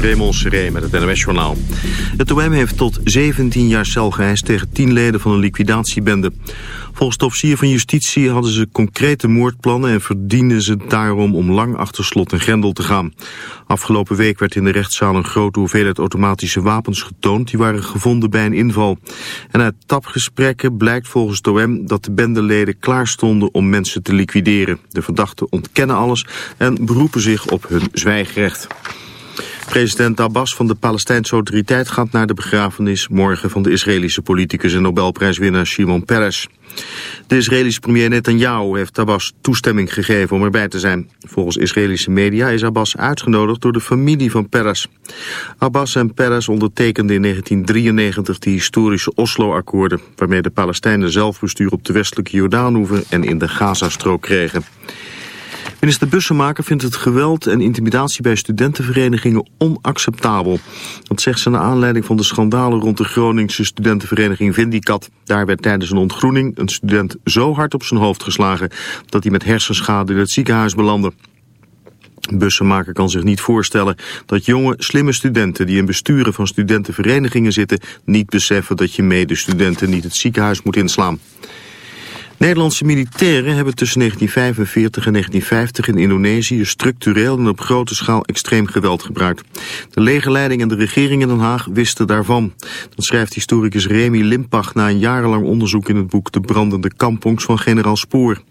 Raymond Seré met het NOS-journaal. Het OM heeft tot 17 jaar cel geëist tegen 10 leden van een liquidatiebende. Volgens de officier van justitie hadden ze concrete moordplannen... en verdienden ze daarom om lang achter slot en grendel te gaan. Afgelopen week werd in de rechtszaal een grote hoeveelheid automatische wapens getoond... die waren gevonden bij een inval. En uit tapgesprekken blijkt volgens het OM dat de bendeleden klaar stonden om mensen te liquideren. De verdachten ontkennen alles en beroepen zich op hun zwijgrecht. President Abbas van de Palestijnse Autoriteit gaat naar de begrafenis morgen van de Israëlische politicus en Nobelprijswinnaar Shimon Peres. De Israëlische premier Netanyahu heeft Abbas toestemming gegeven om erbij te zijn. Volgens Israëlische media is Abbas uitgenodigd door de familie van Peres. Abbas en Peres ondertekenden in 1993 de historische Oslo-akkoorden... waarmee de Palestijnen zelfbestuur op de westelijke Jordaanhoeven en in de Gazastrook kregen. Minister Bussemaker vindt het geweld en intimidatie bij studentenverenigingen onacceptabel. Dat zegt ze naar aanleiding van de schandalen rond de Groningse studentenvereniging Vindicat. Daar werd tijdens een ontgroening een student zo hard op zijn hoofd geslagen dat hij met hersenschade in het ziekenhuis belandde. Bussenmaker kan zich niet voorstellen dat jonge, slimme studenten die in besturen van studentenverenigingen zitten niet beseffen dat je medestudenten niet het ziekenhuis moet inslaan. Nederlandse militairen hebben tussen 1945 en 1950 in Indonesië structureel en op grote schaal extreem geweld gebruikt. De legerleiding en de regering in Den Haag wisten daarvan. Dat schrijft historicus Remy Limpach na een jarenlang onderzoek in het boek De brandende kampongs van generaal Spoor.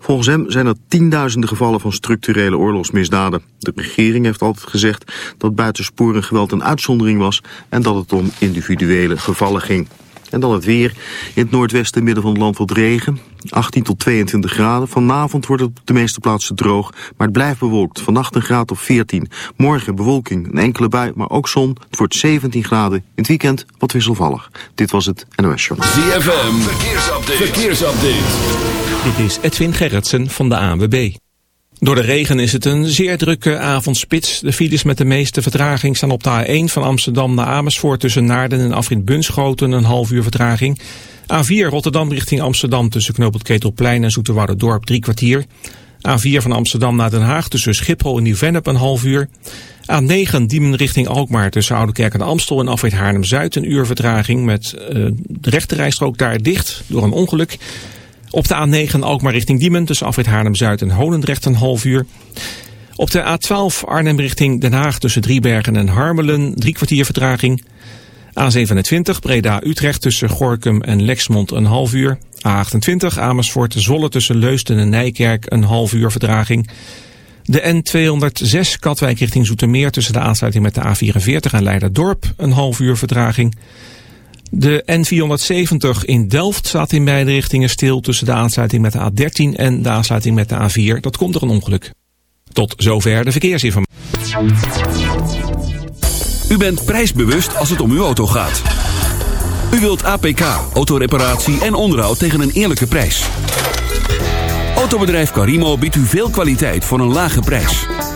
Volgens hem zijn er tienduizenden gevallen van structurele oorlogsmisdaden. De regering heeft altijd gezegd dat buitensporen geweld een uitzondering was en dat het om individuele gevallen ging. En dan het weer. In het noordwesten en midden van het land wat regen. 18 tot 22 graden. Vanavond wordt het op de meeste plaatsen droog. Maar het blijft bewolkt. Vannacht een graad of 14. Morgen bewolking, een enkele bui, maar ook zon. Het wordt 17 graden. In het weekend wat wisselvallig. Dit was het NOS Show. ZFM. Verkeersupdate. Verkeersupdate. Dit is Edwin Gerritsen van de ANWB. Door de regen is het een zeer drukke avondspits. De files met de meeste vertraging staan op de A1 van Amsterdam naar Amersfoort... tussen Naarden en Afrit Bunschoten een half uur vertraging. A4 Rotterdam richting Amsterdam tussen Knoopend Ketelplein en Dorp drie kwartier. A4 van Amsterdam naar Den Haag tussen Schiphol en Nieuw-Vennep een half uur. A9 Diemen richting Alkmaar tussen Oudekerk en Amstel en Afrit Haarlem-Zuid een uur vertraging... met uh, de rechterrijstrook daar dicht door een ongeluk... Op de A9 Alkmaar richting Diemen tussen Afrit Haarlem-Zuid en Holendrecht een half uur. Op de A12 Arnhem richting Den Haag tussen Driebergen en Harmelen drie kwartier vertraging. A27 Breda-Utrecht tussen Gorkum en Lexmond een half uur. A28 Amersfoort-Zolle tussen Leusden en Nijkerk een half uur vertraging. De N206 Katwijk richting Zoetermeer tussen de aansluiting met de A44 en Leiderdorp een half uur vertraging. De N470 in Delft staat in beide richtingen stil tussen de aansluiting met de A13 en de aansluiting met de A4. Dat komt door een ongeluk. Tot zover de verkeersinformatie. U bent prijsbewust als het om uw auto gaat. U wilt APK, autoreparatie en onderhoud tegen een eerlijke prijs. Autobedrijf Carimo biedt u veel kwaliteit voor een lage prijs.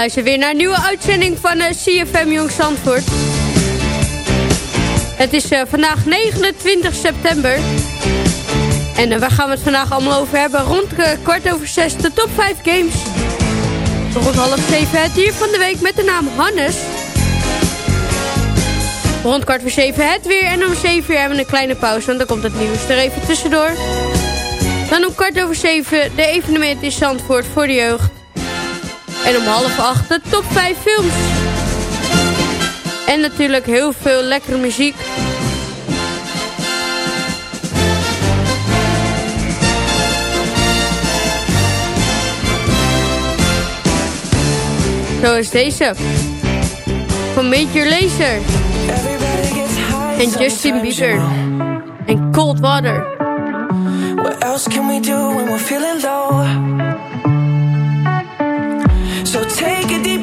Luister weer naar een nieuwe uitzending van eh, uh, CFM Jong Zandvoort. Het is eh, vandaag 29 september. En eh, waar gaan we het vandaag allemaal over hebben? Rond kwart over zes de top 5 games. Rond half zeven het hier van de week met de naam Hannes. Rond kwart voor zeven het weer. En om zeven uur hebben we een kleine pauze, want dan komt het nieuws er even tussendoor. Dan om kwart over zeven de evenement in Zandvoort voor de jeugd. En om half acht de top 5 films. En natuurlijk heel veel lekkere muziek. Zo is deze. Van Major Lazer. En Justin Bieber. En Cold Water. What else can we do when we're feeling low? So take a deep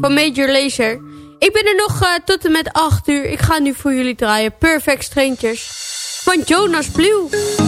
van mm. Major Laser. Ik ben er nog eh, tot en met 8 uur. Ik ga nu voor jullie draaien. Perfect Strangers van Jonas Blue.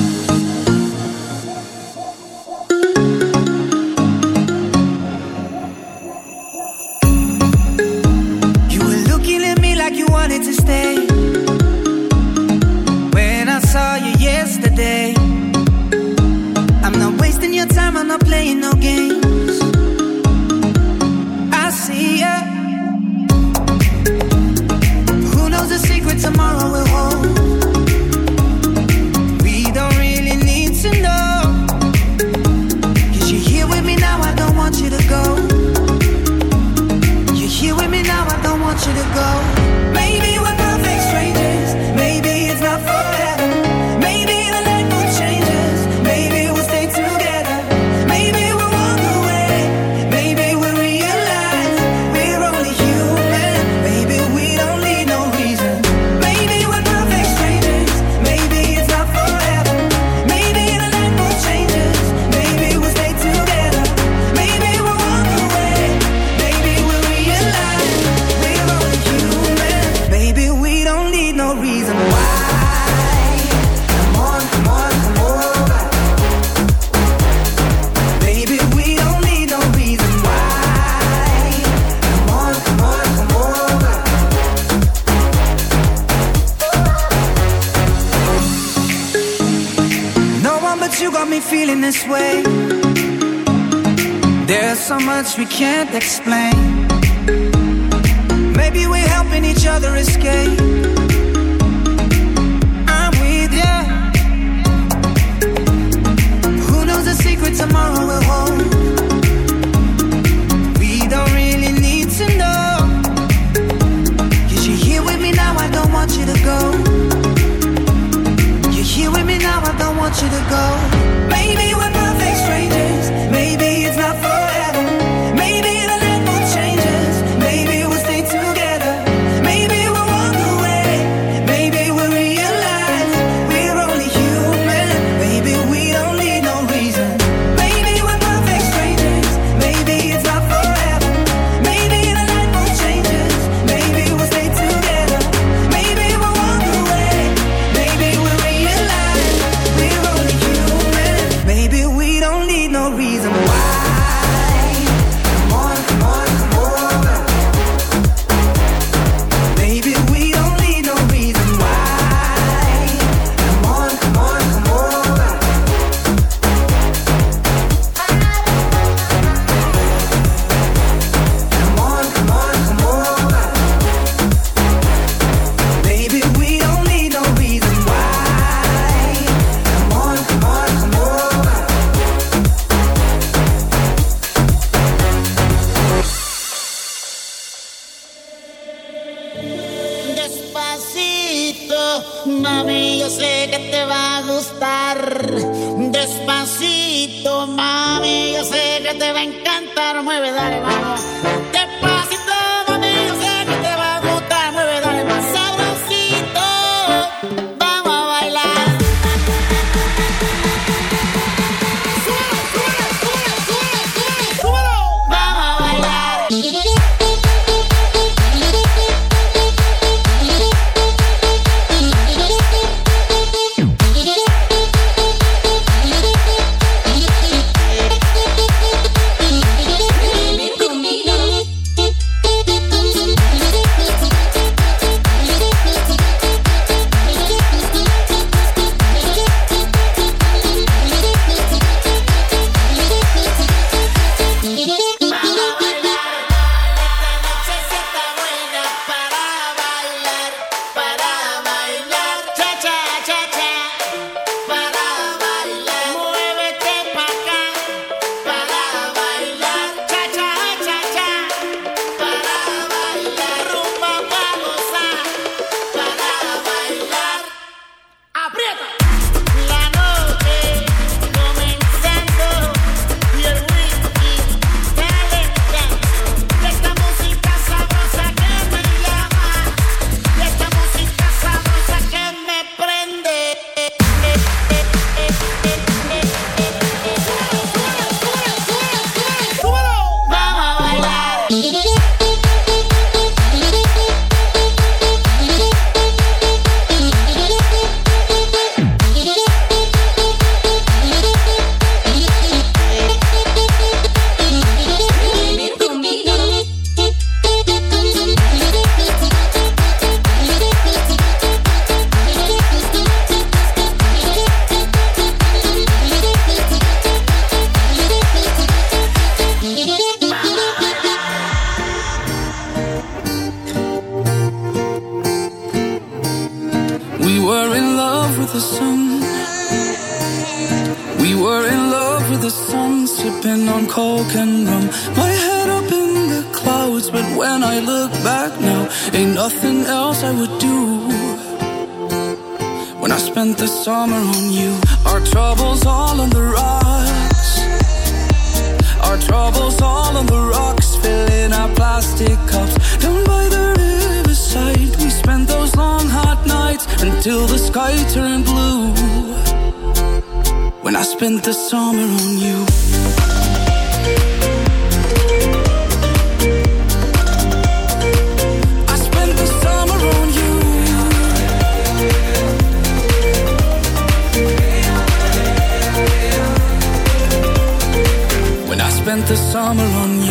Summer on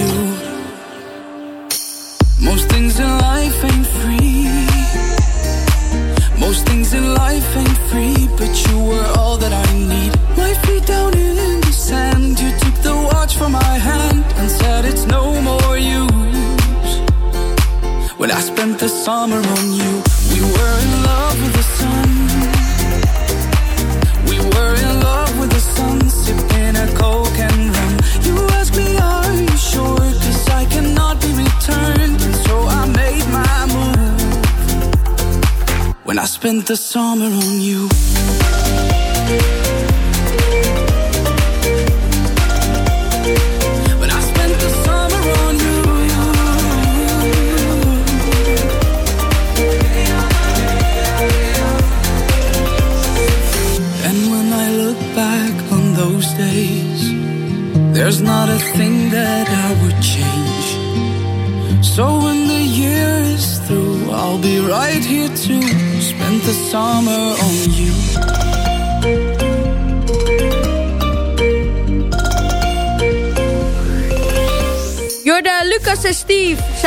the summer on you.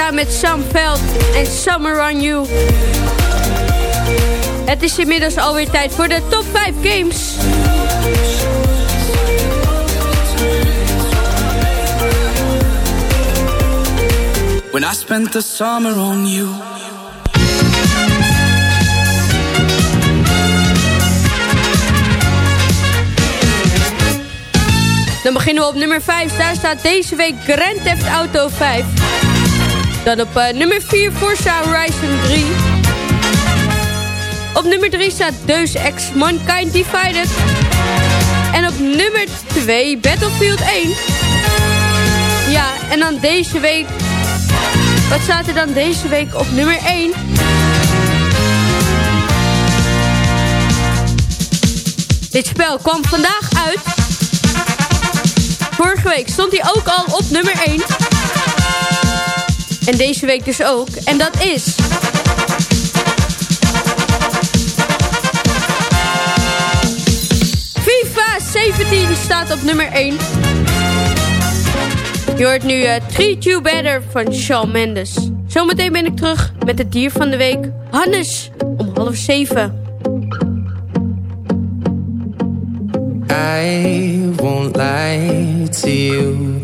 Samen met Sam Veld en Summer on You. Het is inmiddels alweer tijd voor de top 5 games. When I spent the summer on you. Dan beginnen we op nummer 5. Daar staat deze week Grand Theft Auto 5. Dan op eh, nummer 4 Forza Horizon 3. Op nummer 3 staat Deus Ex Mankind Divided. En op nummer 2 Battlefield 1. Ja, en dan deze week... Wat staat er dan deze week op nummer 1? Dit spel kwam vandaag uit. Vorige week stond hij ook al op nummer 1. En deze week dus ook. En dat is... FIFA 17 staat op nummer 1. Je hoort nu uh, Treat You Better van Shawn Mendes. Zometeen ben ik terug met het dier van de week. Hannes, om half zeven. I won't lie to you.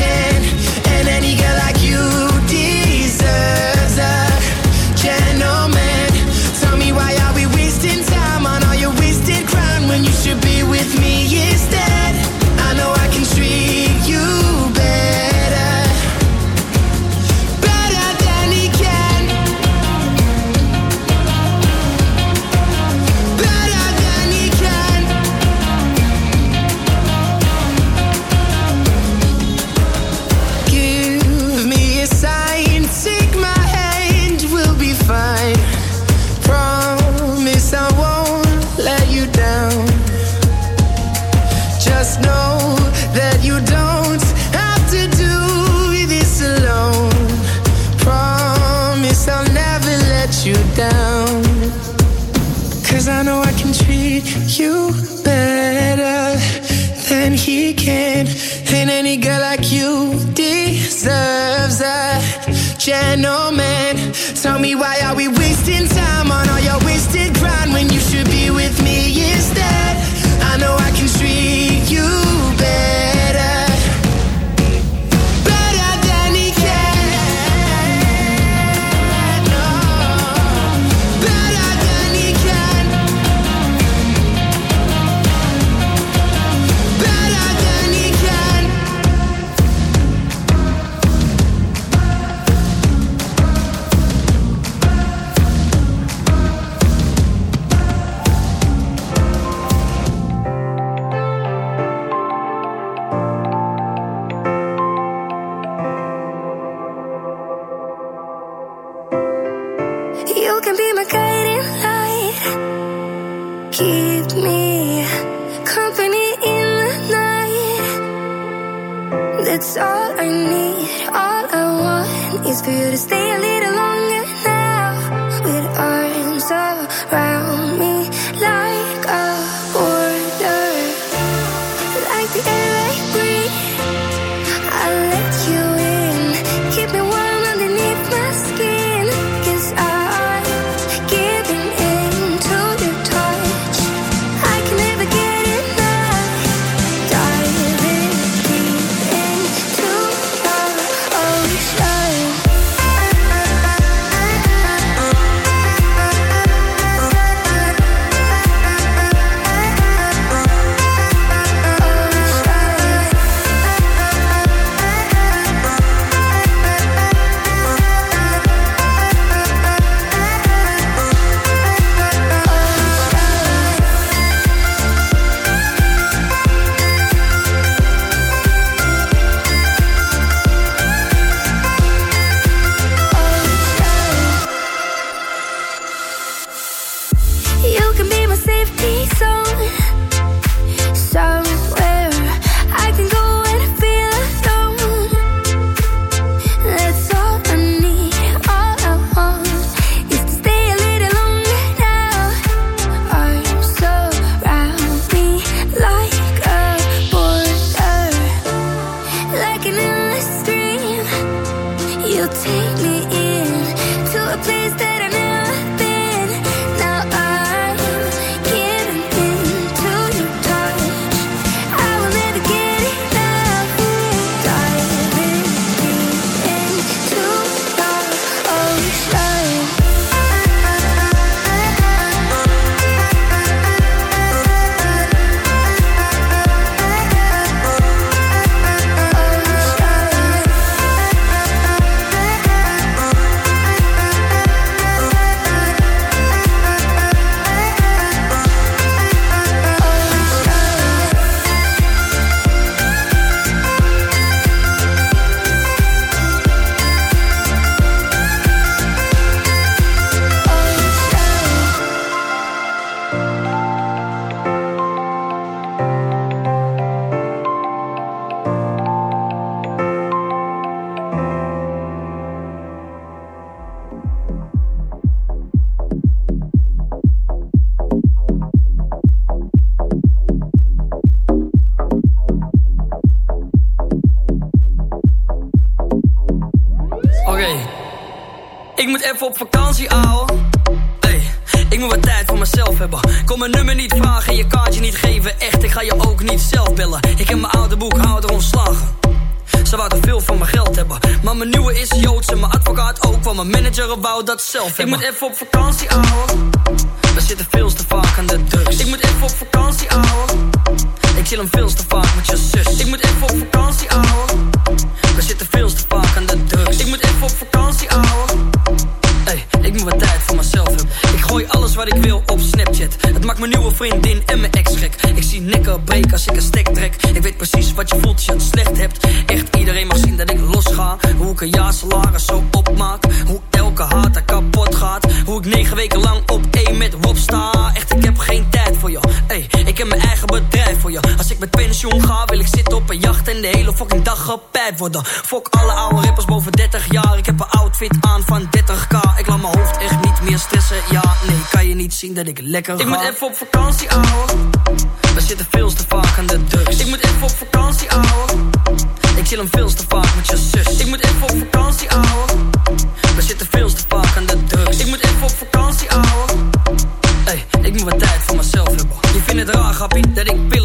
even op vakantie, ouwe. Hey, ik moet wat tijd voor mezelf hebben. Kom mijn nummer niet vragen, je kaartje niet geven. Echt, ik ga je ook niet zelf bellen. Ik heb mijn oude boekhouder ontslagen. Ze wou te veel van mijn geld hebben. Maar mijn nieuwe is Joods en mijn advocaat ook. Want mijn manager wou dat zelf hebben. Ik moet even op vakantie, ik moet wat tijd voor mezelf. Ik gooi alles wat ik wil op Snapchat. Het maakt mijn nieuwe vriendin en mijn ex gek. Ik zie nekken breken als ik een stek trek. Ik weet precies wat je voelt als je het slecht hebt. Echt iedereen mag zien dat ik losga. Hoe ik een jaar salaris zo opmaak. Hoe elke haat er kapot gaat. Hoe ik negen weken lang op één met Rob sta. Echt, ik heb geen tijd voor je. Hey, ik heb mijn eigen bedrijf voor je. Als ik met pensioen ga, wil ik zitten op een jacht en de hele fucking dag gepijpt worden. Fok alle oude rappers boven 30 jaar. Ik heb een outfit aan van 30k. zien dat ik lekker Ik moet even op vakantie, ouwe. We zitten veel te vaak aan de drugs. Ik moet even op vakantie, ouwe. Ik chill hem veel te vaak met je zus. Ik moet even op vakantie, ouwe. We zitten veel te vaak aan de drugs. Ik moet even op vakantie, ouwe. Hey, ik moet wat tijd voor mezelf hebben. Je vindt het raar, grappie, dat ik pil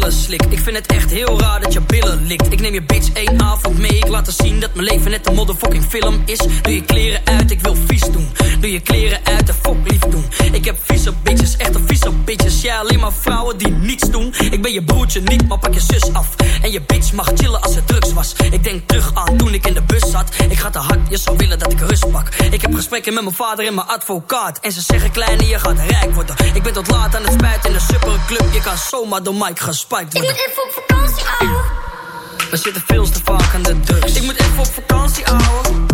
vind het echt heel raar dat je billen likt. Ik neem je bitch één avond mee. Ik laat er zien dat mijn leven net een motherfucking film is. Doe je kleren uit, ik wil vies doen. Doe je kleren uit, de fok lief doen. Ik heb vieze bitches, echt een vieze bitches. Ja, alleen maar vrouwen die niets doen. Ik ben je broertje niet, maar pak je zus af. En je bitch mag chillen als het drugs was. Ik denk terug aan toen ik in de bus zat. Ik ga te hard, je zou willen dat ik rust pak. Ik heb gesprekken met mijn vader en mijn advocaat. En ze zeggen kleine, je gaat rijk worden. Ik ben tot laat aan het spijt in de superclub. Je kan zomaar door Mike worden. Ik moet even op vakantie, ouwe. We zitten veel te vaak aan de drugs. Ik moet even op vakantie, ouwe.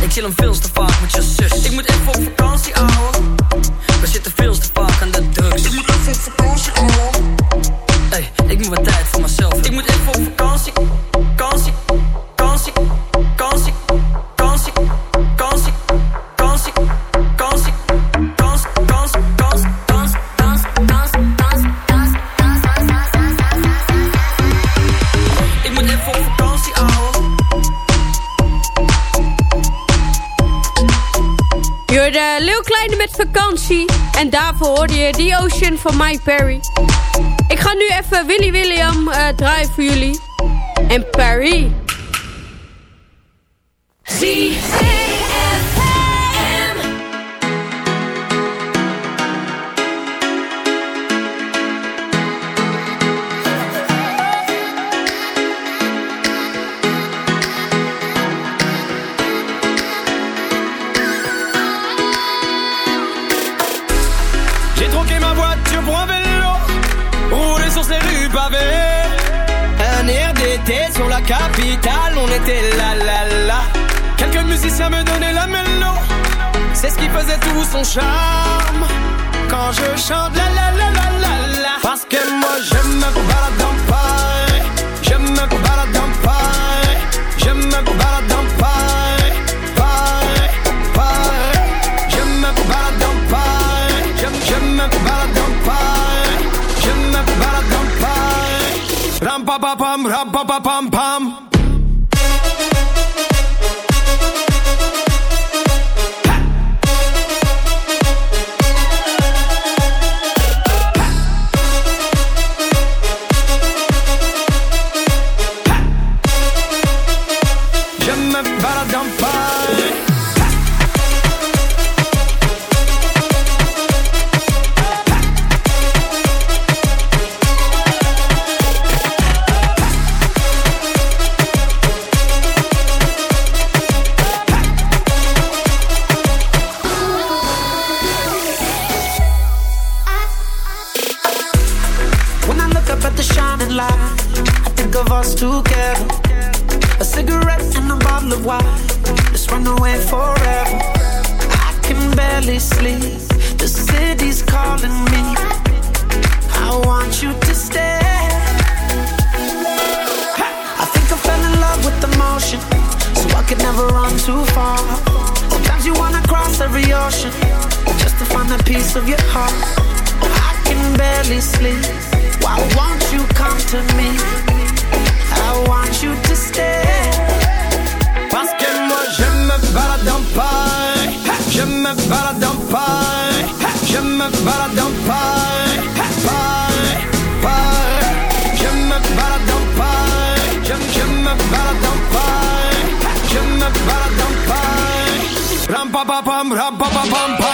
Ik chill hem veel te vaak met je zus. Ik moet even op vakantie, ouwe. We zitten veel te vaak aan de drugs. Ik moet even op vakantie, ouwe. Hey, ik moet wat tijd voor mezelf. Ik moet even op vakantie. Vakantie, hoorde Leeuw Kleine met vakantie. En daarvoor hoorde je The Ocean van Mike Perry. Ik ga nu even Willy William eh, draaien voor jullie. En Perry. J'ai capitale, on était là là là. Quelques musiciens me donnaient la mélo, c'est ce qui faisait tout son charme. Quand je chante la la la la la la, parce que moi je me balade en paille, je me balade en paille, je me balade en paille, paille, paille. Je me balade en paille, je, je me balade en paille, je me balade en paille. Ram pa pa pam, ram pa pa pam pam. Us together. A cigarette and a bottle of wine. Let's run away forever. I can barely sleep. The city's calling me. I want you to stay. I think I fell in love with the motion, so I could never run too far. Sometimes you wanna cross every ocean just to find a piece of your heart. I can barely sleep. Why won't you come to me? I want you to stay. Parce que moi je me balade en paille. Je me balade en paille. Je me balade en paille. Ram pa pa pam, ram pa pa pam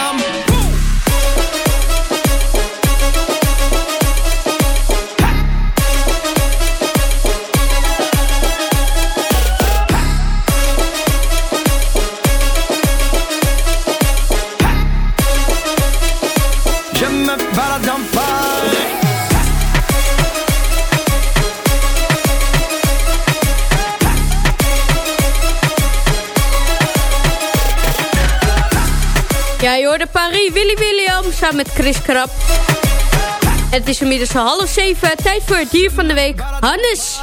met Chris Krab. Het is inmiddels al half zeven. Tijd voor het dier van de week. Hannes.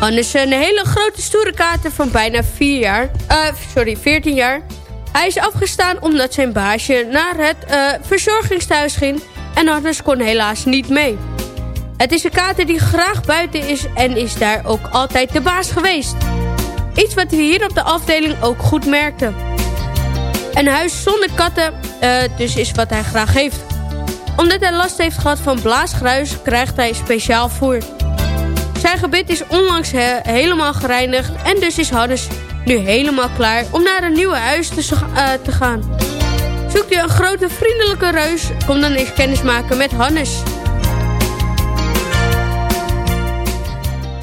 Hannes een hele grote stoere kater van bijna 4 jaar. eh, sorry, 14 jaar. Hij is afgestaan omdat zijn baasje naar het eh, verzorgingstehuis ging. En Hannes kon helaas niet mee. Het is een kater die graag buiten is en is daar ook altijd de baas geweest. Iets wat we hier op de afdeling ook goed merkten. Een huis zonder katten eh, dus is wat hij graag heeft. Omdat hij last heeft gehad van blaasgruis krijgt hij speciaal voer. Zijn gebit is onlangs he helemaal gereinigd en dus is Hannes nu helemaal klaar om naar een nieuwe huis te, uh, te gaan. Zoekt u een grote vriendelijke reus, kom dan eens kennis maken met Hannes.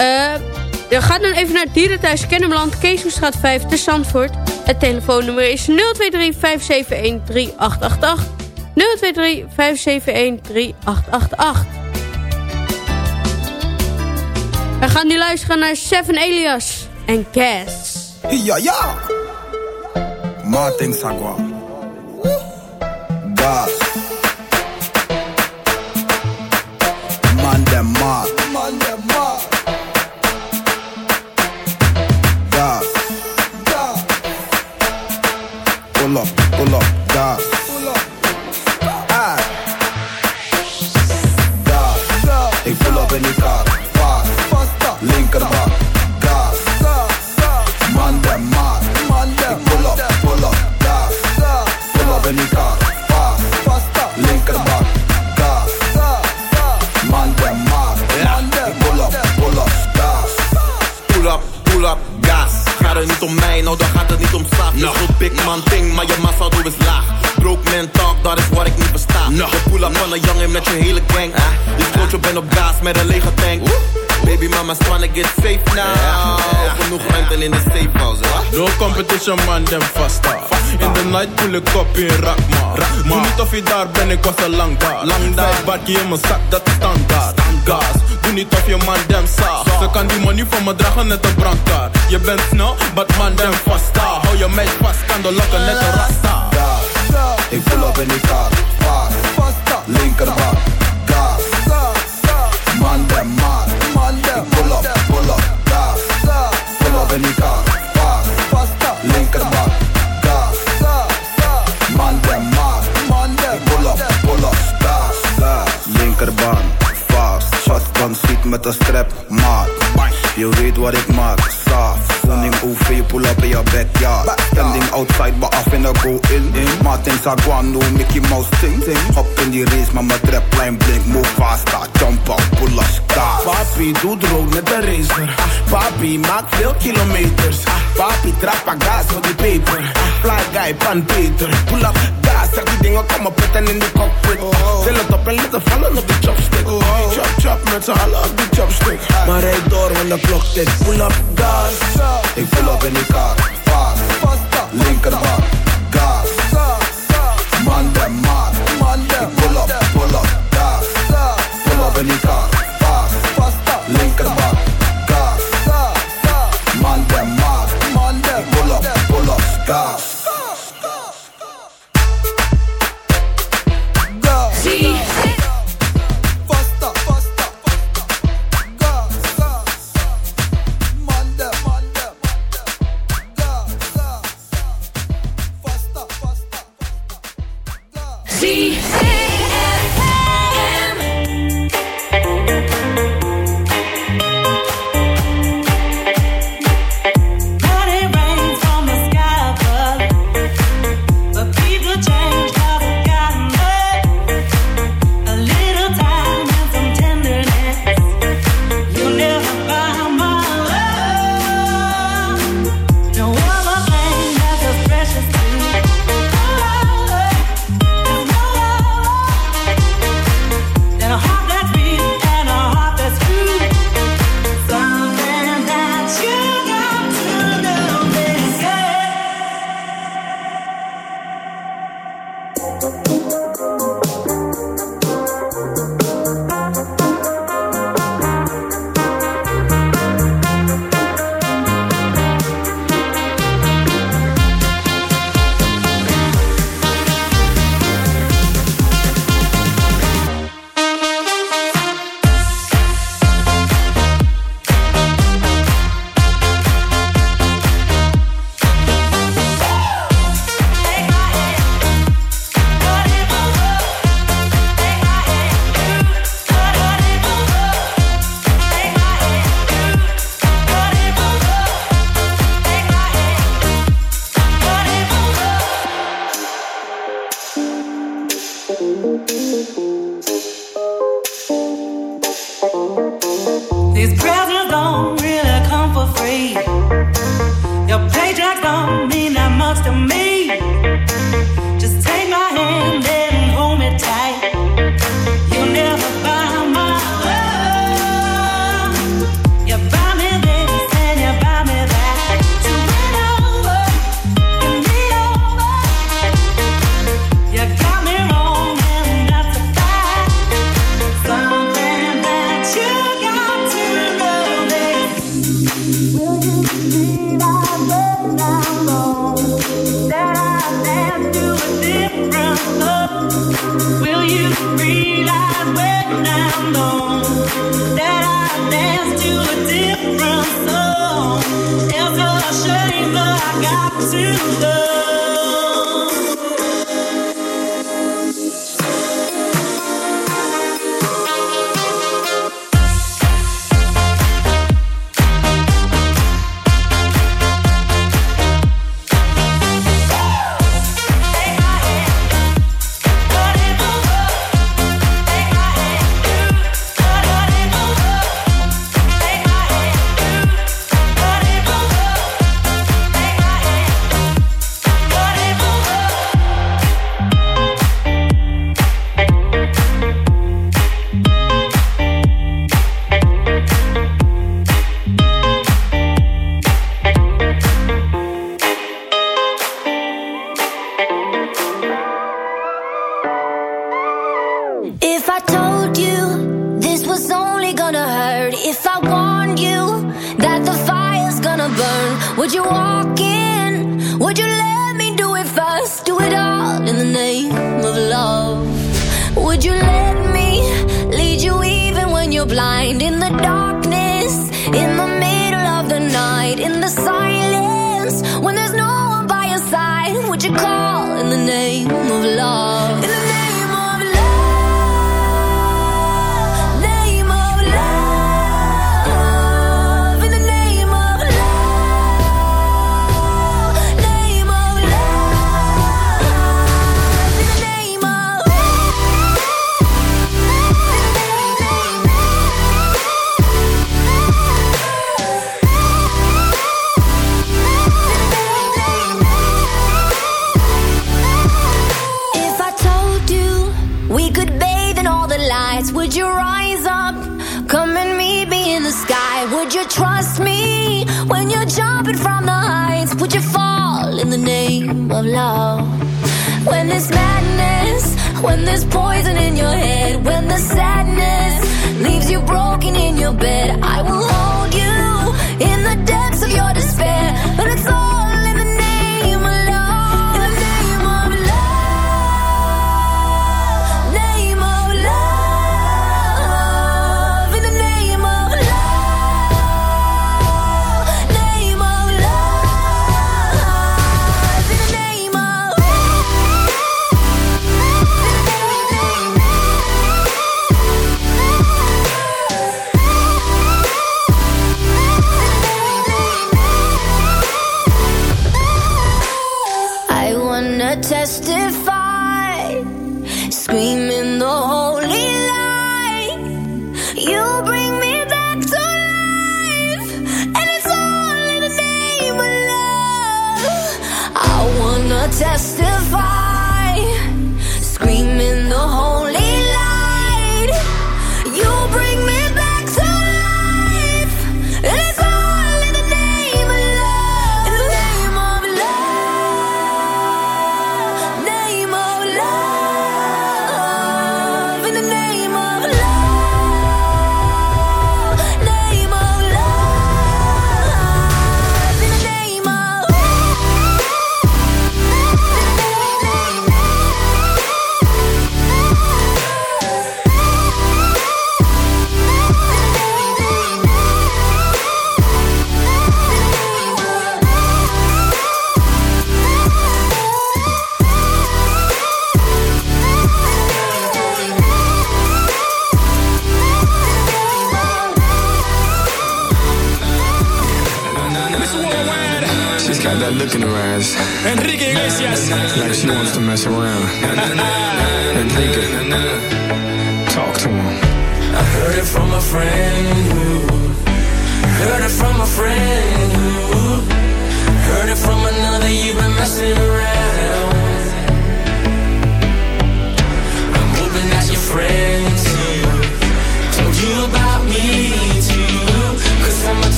Uh, dan gaat dan even naar Dierenthuis Kennemerland, Keeshoestraat 5 te Zandvoort. Het telefoonnummer is 023 571 3888. 023 571 3888. We gaan nu luisteren naar Seven Elias en Cass. Ja, ja. Martin Sagwa. Gas. Man dem mar. Een jongen met je hele gang. Je sloot je bent op gas met een lege tank. Baby mama's tryna get safe now. Genoeg ruimte in de safe house. No competition man, dem vasta. In the night pull ik op in Rakma. Doe niet of je daar ben, ik was al lang daar. Lang daar. Vijf in mijn zak, dat is standaard. Gas, doe niet of je man dem zaag. Ze kan die money van me dragen net een brandkaart. Je bent snel, but man dem vasta. Hou je meid vast, kan de lokken net een rasta. Ik pull up in die car. Fast. Linkerbak. Gas. Man dem mar. Ik pull up, pull up. Gas. Pull up in die car. Fast. Linkerbak. Gas. Man dem mar. Ik pull up, pull up. Gas. Gas. Linkerbaan. Fast. Shotgun ziet met een strap. Maat. Je weet wat ik maak. Done him all free, pull up in your backyard. Stand him outside, but I finna go in. in. Martins are guano, Mickey Mouse ting. ting. Hop in the race, mama trap line blink. Move faster, jump up, pull up, start. Papi, doe droog net the racer. Papi, maak veel kilometers. Papi, trap a gas voor the paper. Fly guy, pan Peter. Pull up, zeg die dingen komen putten in the cockpit. Til het op en laten vallen op de chopstick. Oh. Chop, chop, met z'n allen op de chopstick. Maar rijd door, want de klok tikt. Pull up, gas. Ik pull up in die car. Fast. Linkerbak. Gas. Man dem mar. Ik pull up, pull up. Gas. Pull up in die car.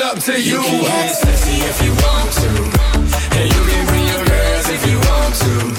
All up to you. You can get sexy if you want to. And you can bring your girls if you want to.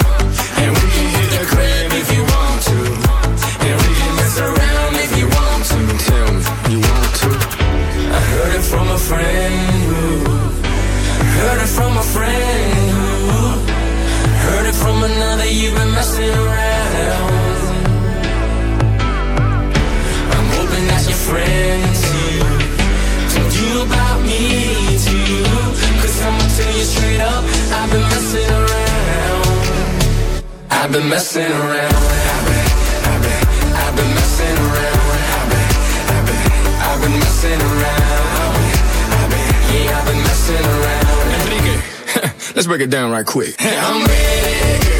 I've been messing around. I've been, I've been, I've been messing around. I've been, I've been, I've been messing around. I've been, I've been, yeah, I've been messing around. Enrique, let's break it down right quick. I'm ready, girl.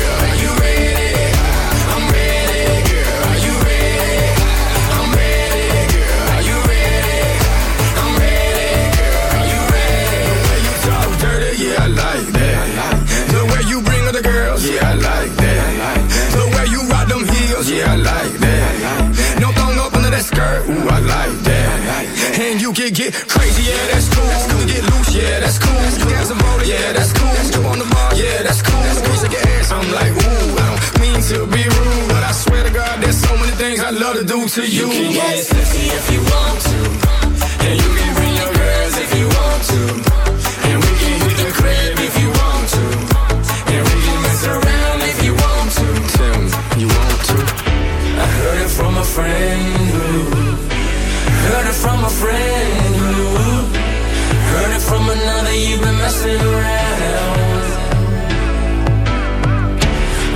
Skirt, ooh, I like that. And you can get crazy, yeah, that's cool. You can get loose, yeah, that's cool. You can have some roller, yeah, that's cool. Jump on the bar, yeah, that's cool. Squeeze like your ass, I'm like, ooh, I don't mean to be rude, but I swear to God, there's so many things I love to do to you. You can get sexy if you want to. And you can bring your girls if you want to. And we can hit the crib if you from a friend who heard it from a friend who heard it from another. You've been messing around.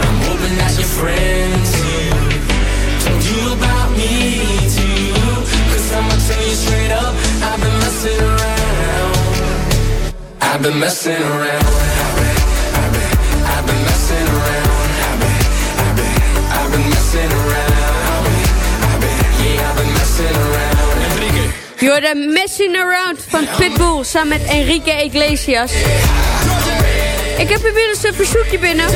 I'm hoping that your friend too told you about me too. Cause I'ma tell you straight up, I've been messing around. I've been messing around. Hoorde Messing Around van Pitbull samen met Enrique Iglesias. Ik heb inmiddels een verzoekje binnen.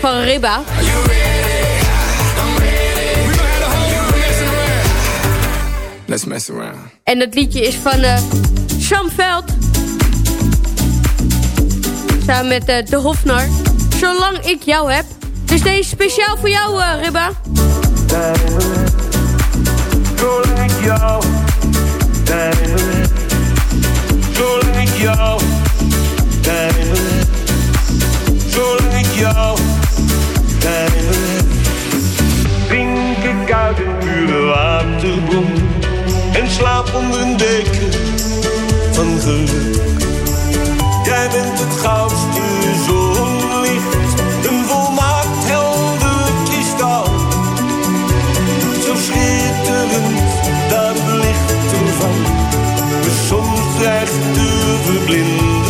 Van Ribba. Let's mess around. En dat liedje is van eh Sam Veld. Samen met eh, De Hofnar. Zolang ik jou heb. Dus deze is speciaal voor jou, eh, Ribba. Zolang ik jou, Zolang ik jou, tijdelijk. Zolang ik jou, tijdelijk. Drink ik uit een pure waterbron. En slaap onder een deken van geluk. Jij bent het goudste zonlicht. Ervan me soms dreigt te verblinden.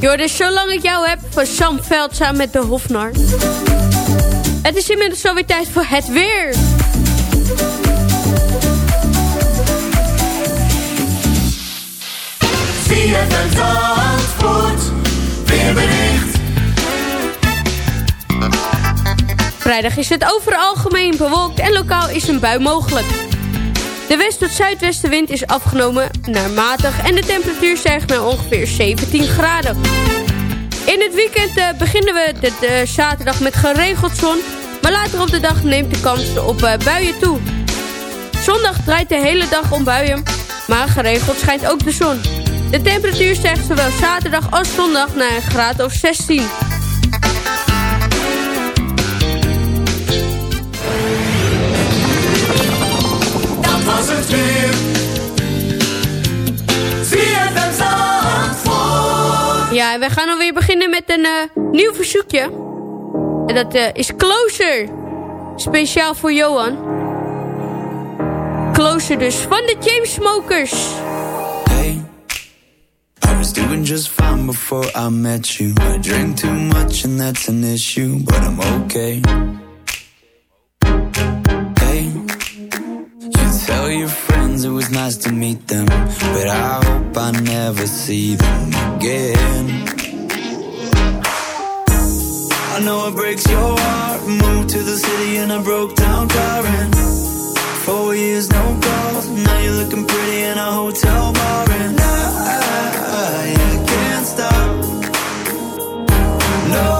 Jorden, zolang ik jou heb van Sam samen met de Hofnar. Het is inmiddels alweer tijd voor het weer. ZFM Zandvoort, weerbericht. Vrijdag is het overal algemeen bewolkt en lokaal is een bui mogelijk. De west- tot zuidwestenwind is afgenomen naar matig en de temperatuur stijgt naar ongeveer 17 graden. In het weekend uh, beginnen we de, de, zaterdag met geregeld zon, maar later op de dag neemt de kans op uh, buien toe. Zondag draait de hele dag om buien, maar geregeld schijnt ook de zon. De temperatuur stijgt zowel zaterdag als zondag naar een graad of 16. Weer. ZFM Zandvoort. Ja, en we gaan alweer beginnen met een uh, nieuw verzoekje. En dat uh, is Closer. Speciaal voor Johan. Closer dus, van de Chainsmokers. Hey, I was doing just fine before I met you. I drink too much and that's an issue, but I'm okay. Tell your friends it was nice to meet them, but I hope I never see them again. I know it breaks your heart. Moved to the city in a broke down car and four years no calls. Now you're looking pretty in a hotel bar and I, I, I can't stop. No,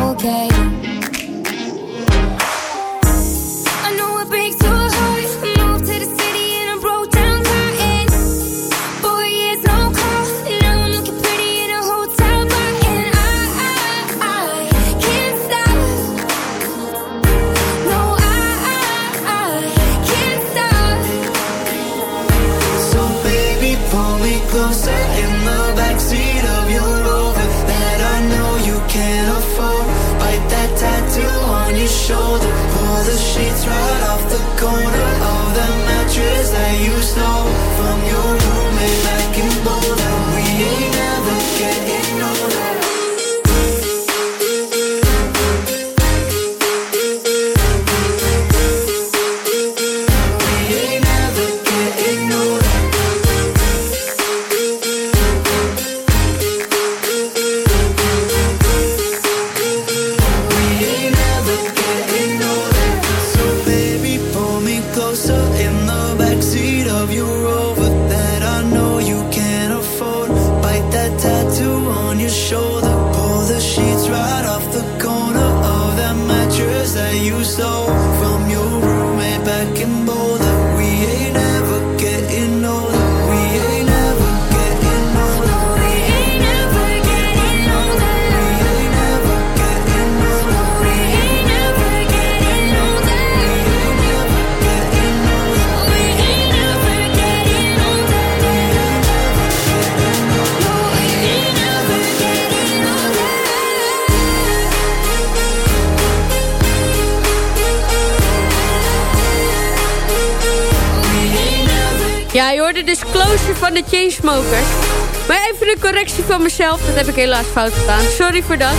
Maar even een correctie van mezelf, dat heb ik helaas fout gedaan. Sorry voor dat.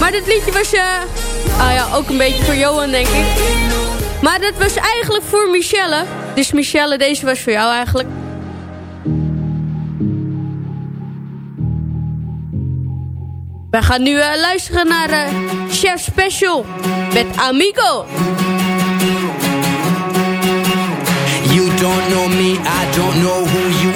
Maar dit liedje was, uh, ah ja, ook een beetje voor Johan denk ik. Maar dat was eigenlijk voor Michelle. Dus Michelle, deze was voor jou eigenlijk. We gaan nu eh, luisteren naar uh, Chef Special met Amigo. You don't know me, I don't know who you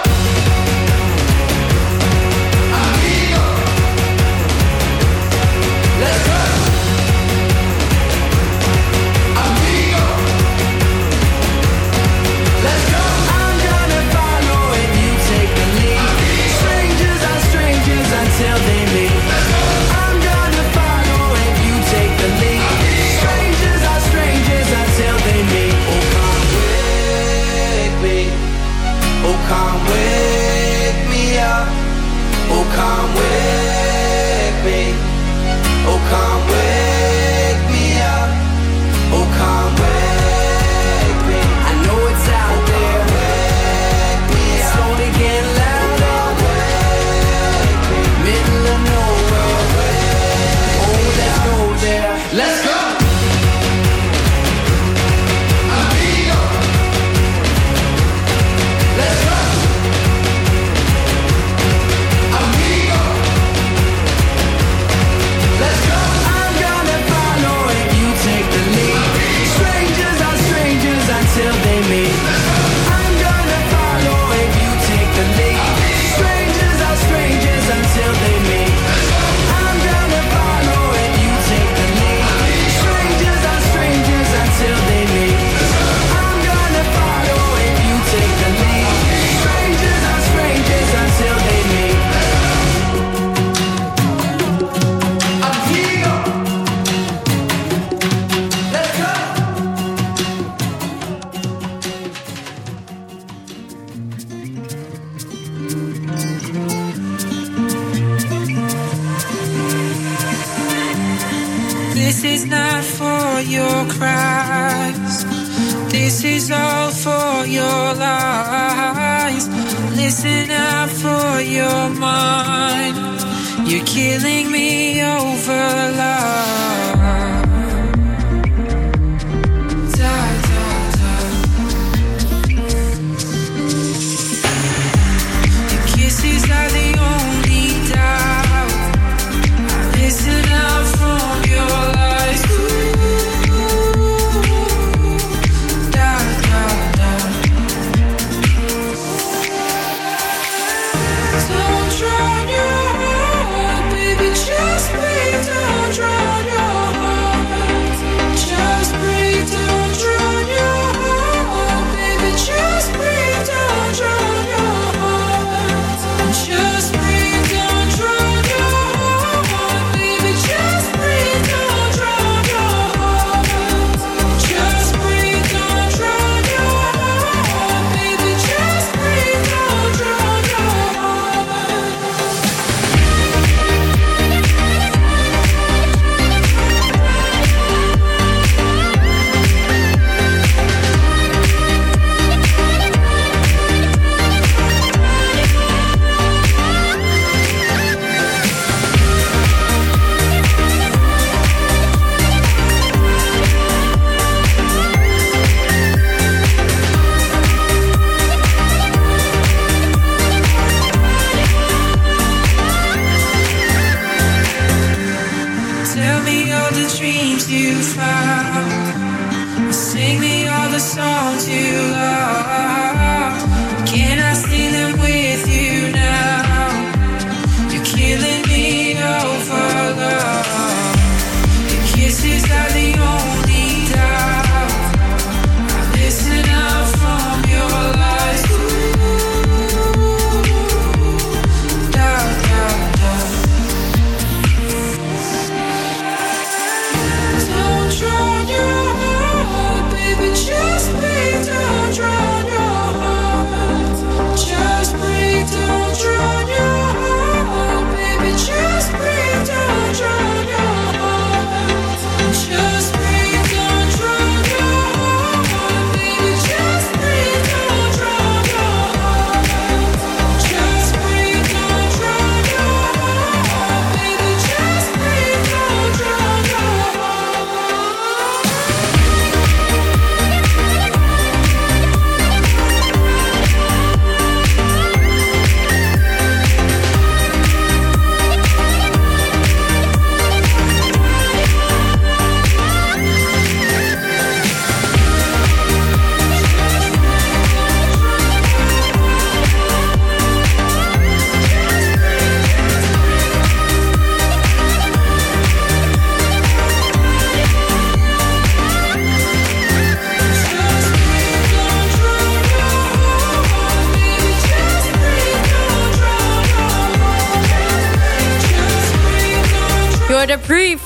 Hoorde Brief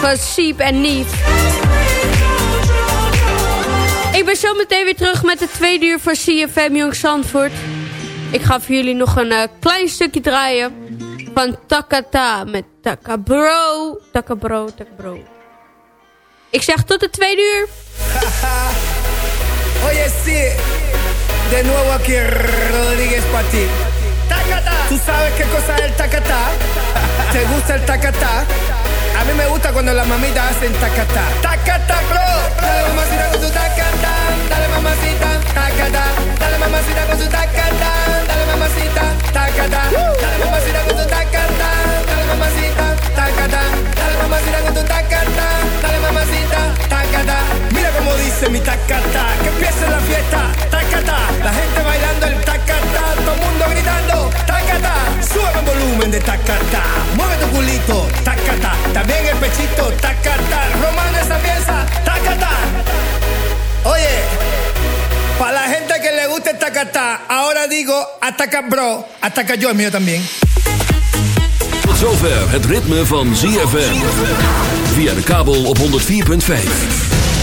van Siep en Nief. Ik ben zo meteen weer terug met de tweede uur van CFM Jong Zandvoort. Ik ga voor jullie nog een uh, klein stukje draaien van Takata met Takabro. Takabro, Takabro. Ik zeg tot de tweede uur. Oye, sí. De nuevo aquí Rodríguez para ti. Tacata. ¿Tú sabes qué cosa es el tacatá? ¿Te gusta el tacatá? A mí me gusta cuando las mamitas hacen tacatá. Tacata, bro. Dale mamacita con tu tacatá. Dale mamacita, tacatá. Dale mamacita con tu tacatá. Dale mamacita, tacatá. Dale mamacita con tu tacatá. Dale mamacita, tacatá. Dale mamacita con tu tacatá. Dale mamacita, tacatá. Mira cómo dice mi tacatá. Que empiece la fiesta, tacatá. La gente bailando el tacatá. Todo el mundo gritando, tacatá. Sube el volumen de tacatá. Mueve tu culito, tacatá. También el pechito, tacatá. Romano esa pieza, tacatá. Oye, para la gente que le gusta el tacatá, ahora digo ataca bro, ataca yo el mío también. Tot zover het ritme van ZFM. Via de kabel op 104.5.